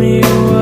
me away.